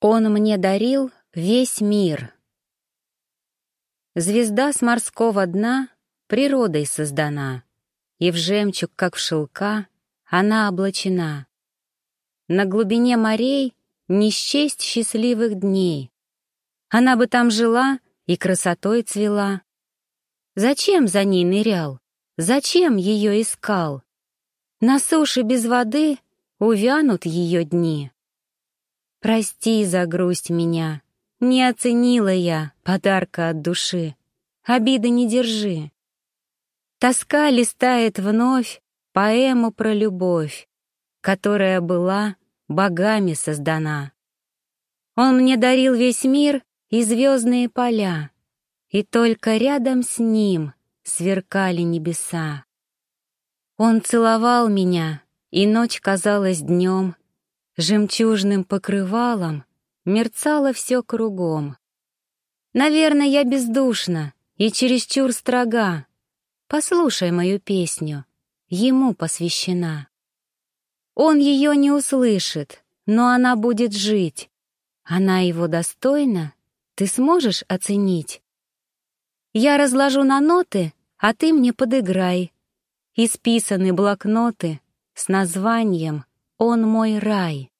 Он мне дарил весь мир. Звезда с морского дна природой создана, И в жемчуг, как в шелка, она облачена. На глубине морей не счесть счастливых дней. Она бы там жила и красотой цвела. Зачем за ней нырял? Зачем ее искал? На суше без воды увянут ее дни. Прости за грусть меня, не оценила я подарка от души. Обиды не держи. Тоска листает вновь поэму про любовь, которая была богами создана. Он мне дарил весь мир и звездные поля, и только рядом с ним сверкали небеса. Он целовал меня, и ночь казалась днем, жемчужным покрывалом мерцало все кругом. Наверное, я бездушна и чересчур строга. Послушай мою песню, ему посвящена. Он ее не услышит, но она будет жить. Она его достойна, ты сможешь оценить? Я разложу на ноты, а ты мне подыграй. Исписаны блокноты с названием «Он мой рай».